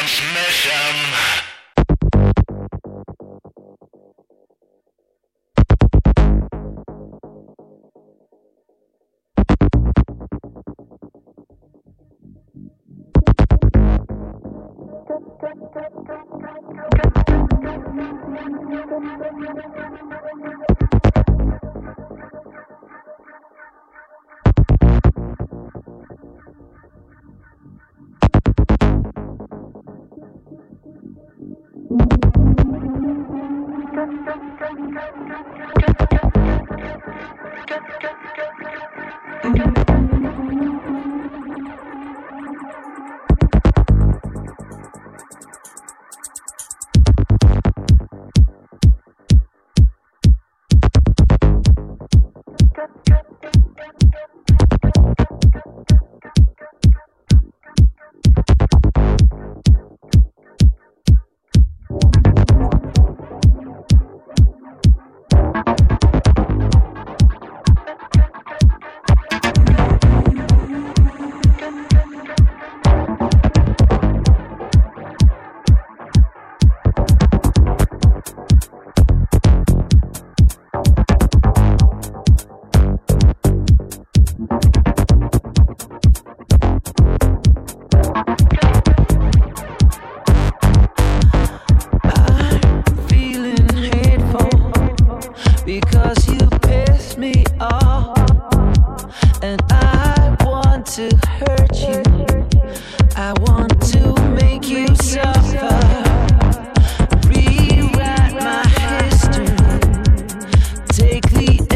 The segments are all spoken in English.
transmission. see.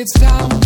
It's time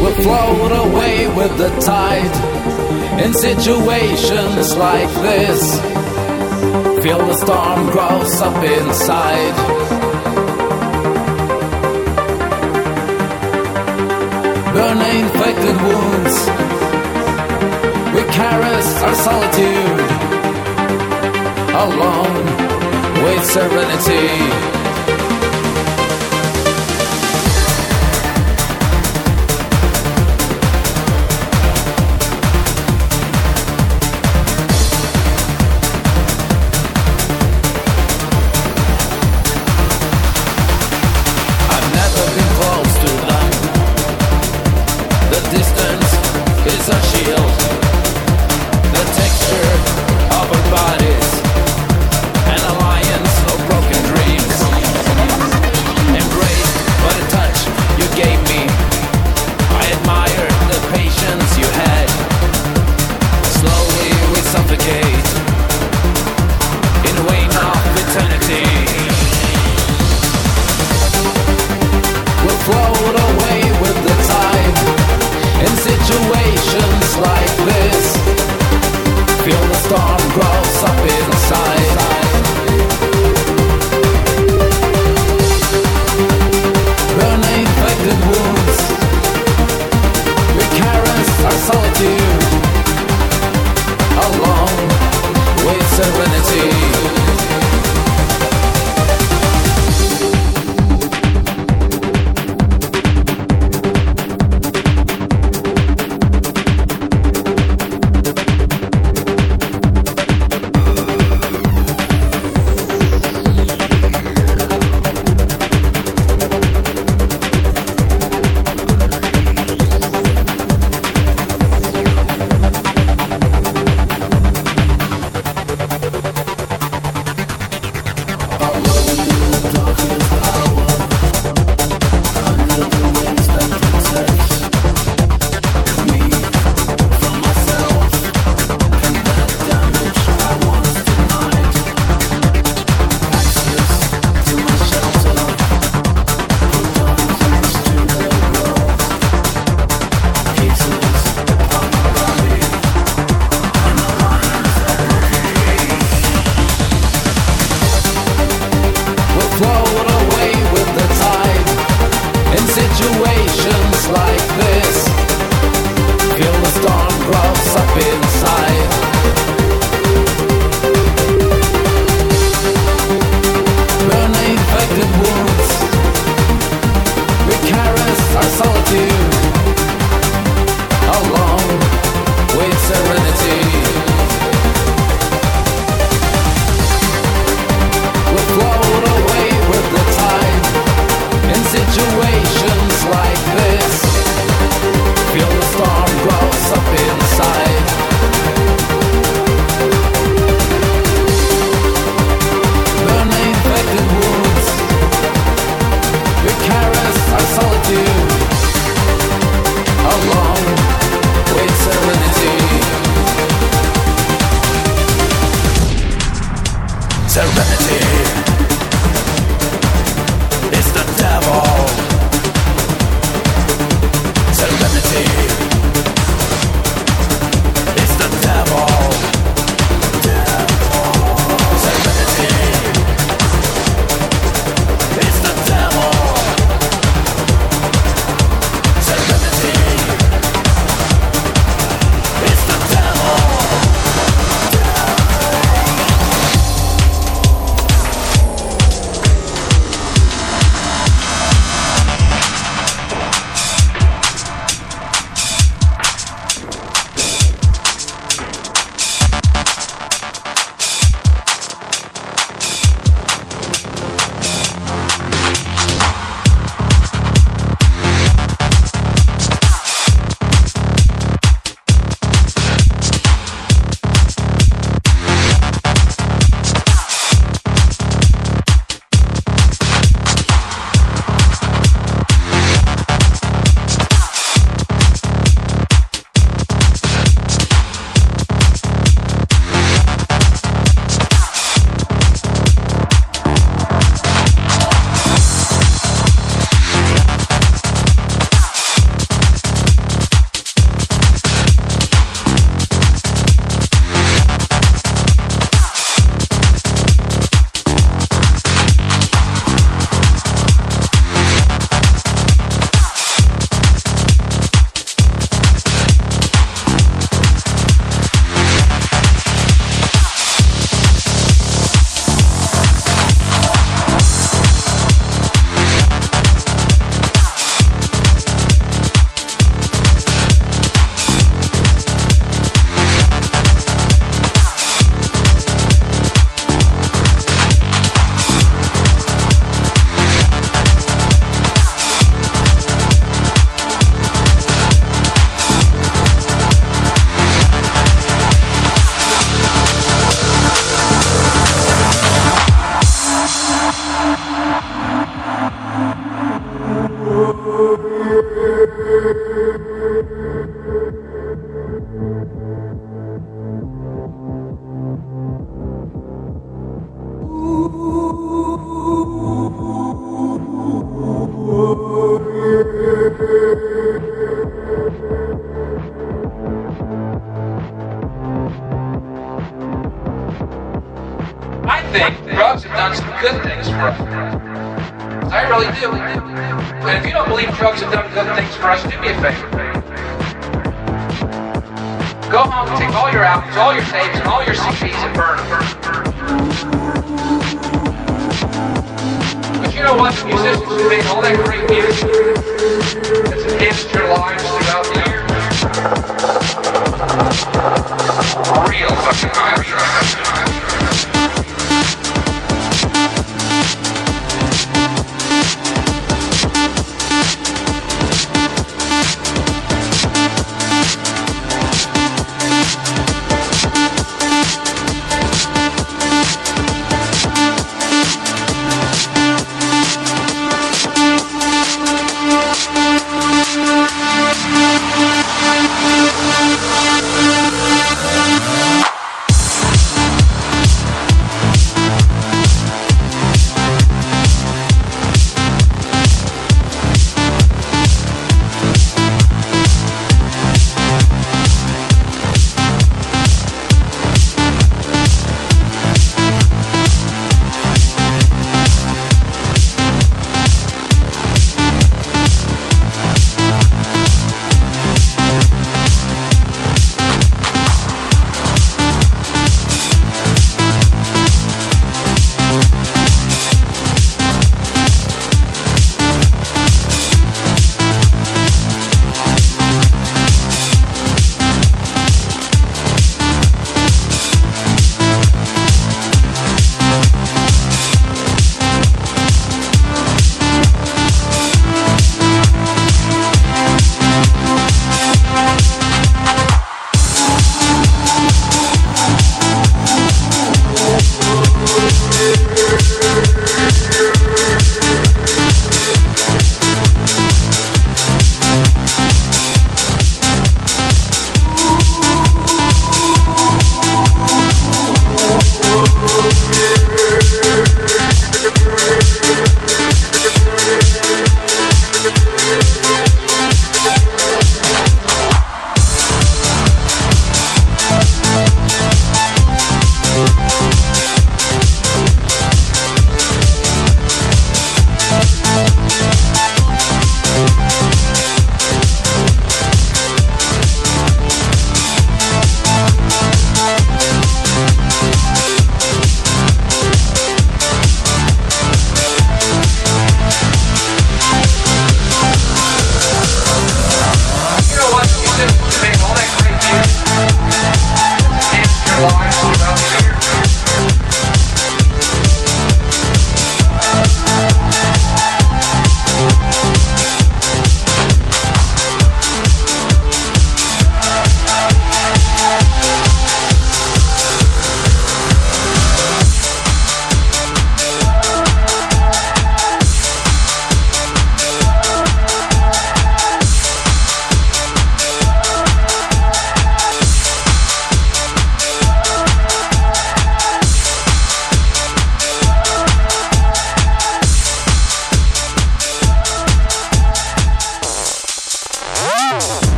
will float away with the tide in situations like this. Feel the storm grows up inside. burn infected wounds. We caress our solitude alone with serenity.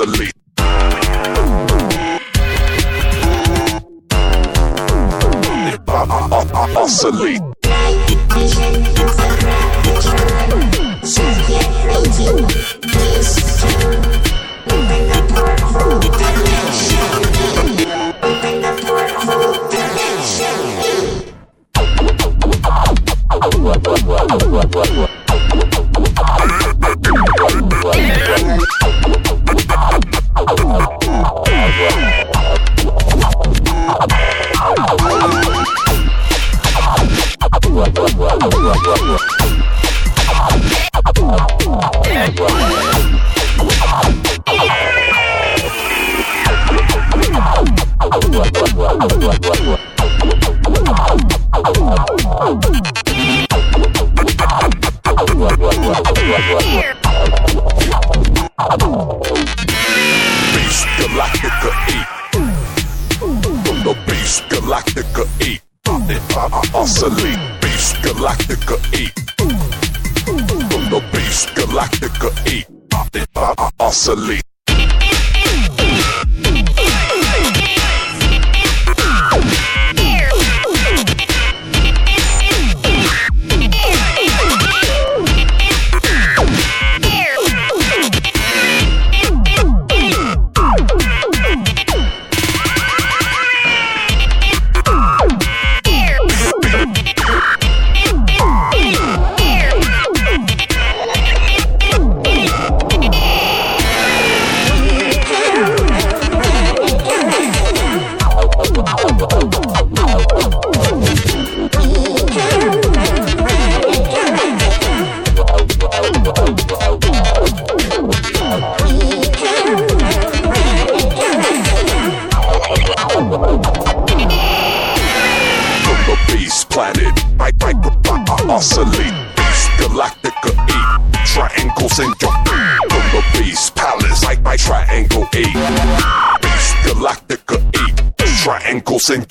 Oscillate. Oscillate. en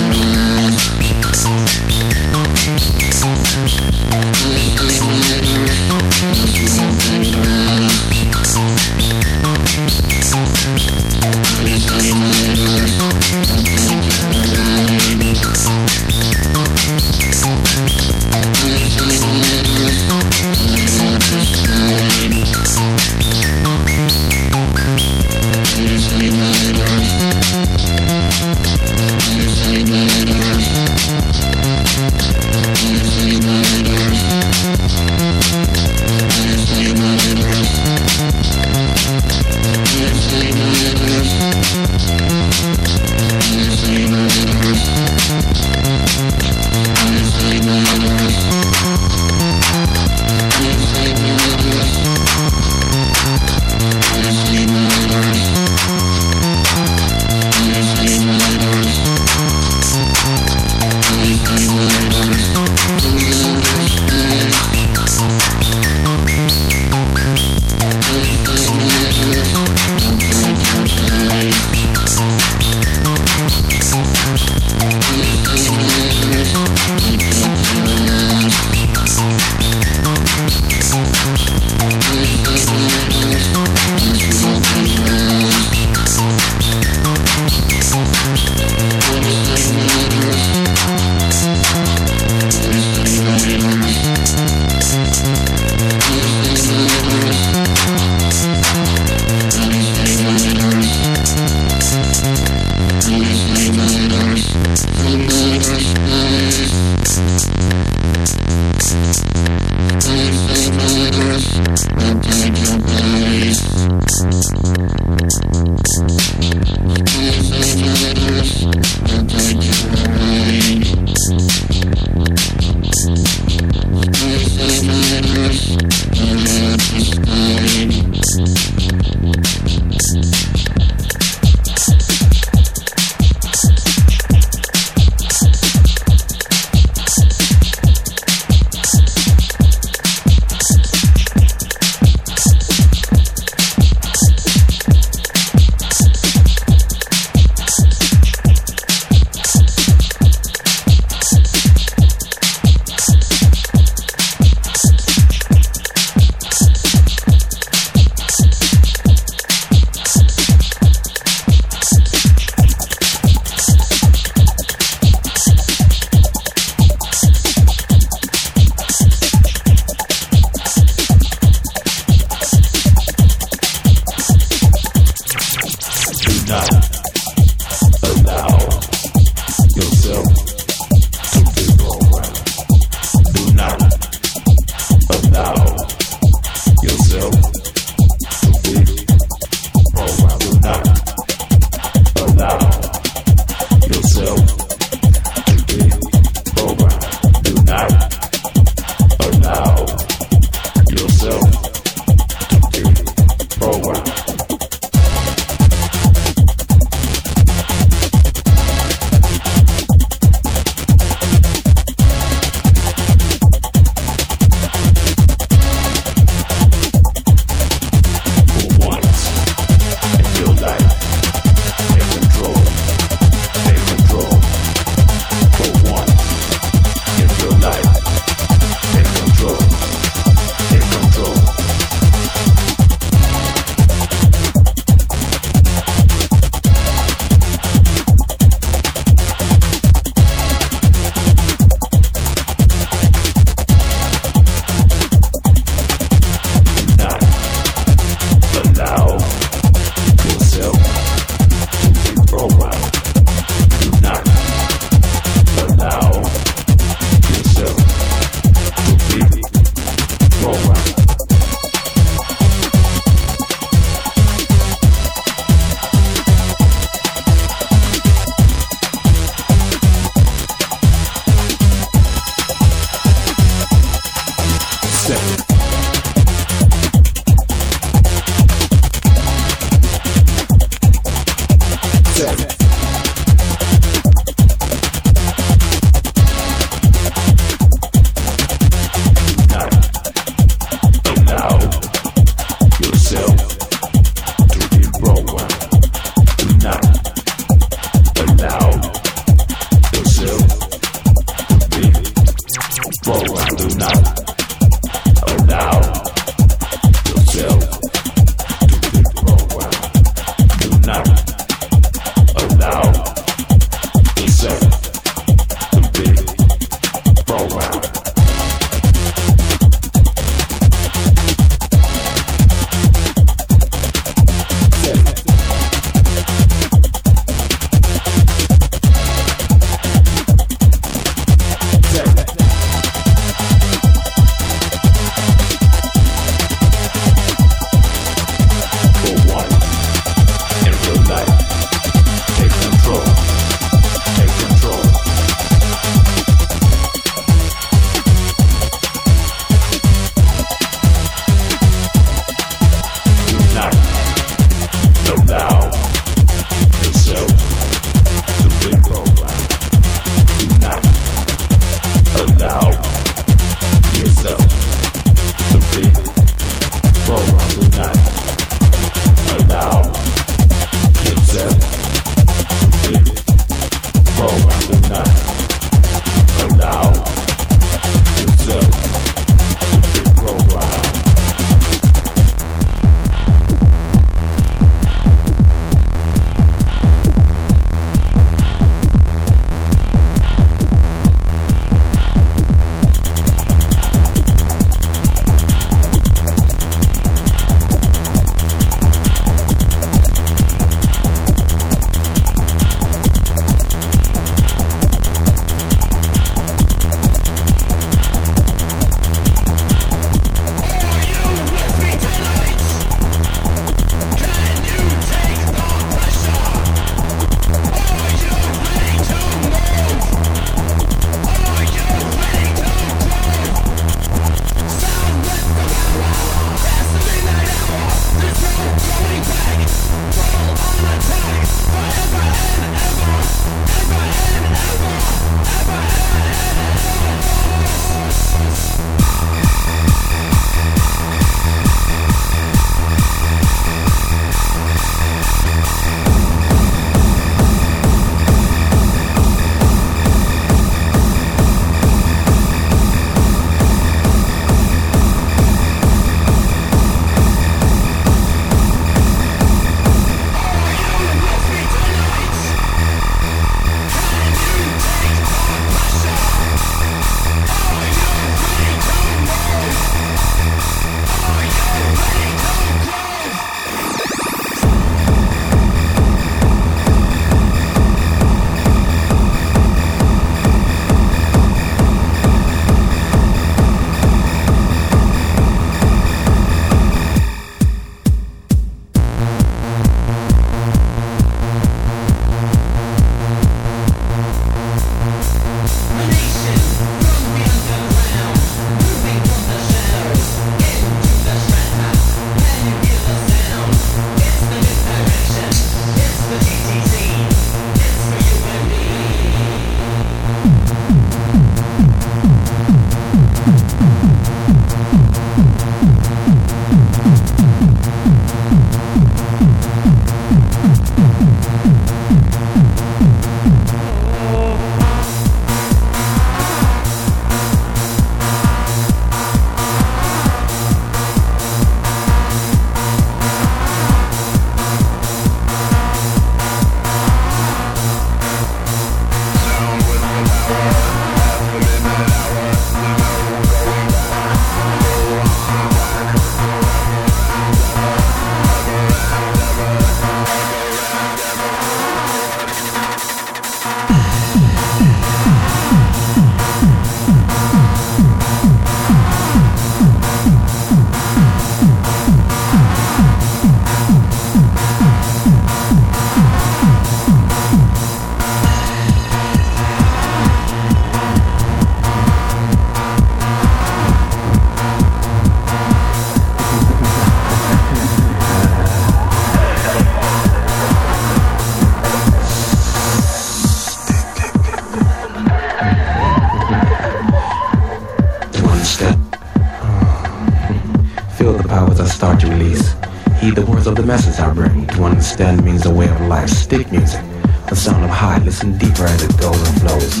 Stick music, the sound of high, listen deeper as it goes and flows.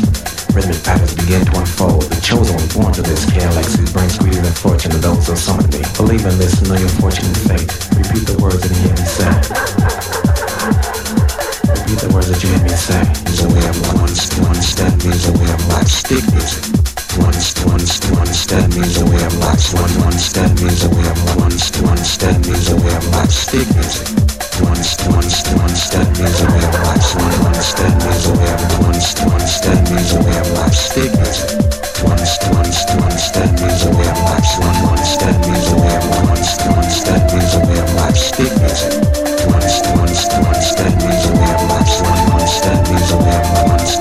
rhythmic patterns begin to unfold. The chosen one born to this galaxy brings greater than fortune to those who summon me. Believe in this, know your fortune and fate. Repeat the words that you hear me say. Repeat the words that you hear me say. A way of once, once, that means a way of life. Stick music. Once, once, once, that. One, once, that means a way of once, once, that means a way of life. Stick music. Once, once, once, that means a way of life. One, once, that means a way of once, once, that means a way of life. Stick music. Once, once, once, that means a way of life. One, once, means a way of once, once, that means a way of life. Stick music. Once, once, once, that means a way of life. One, once, that means a way of once,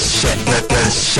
Electronic,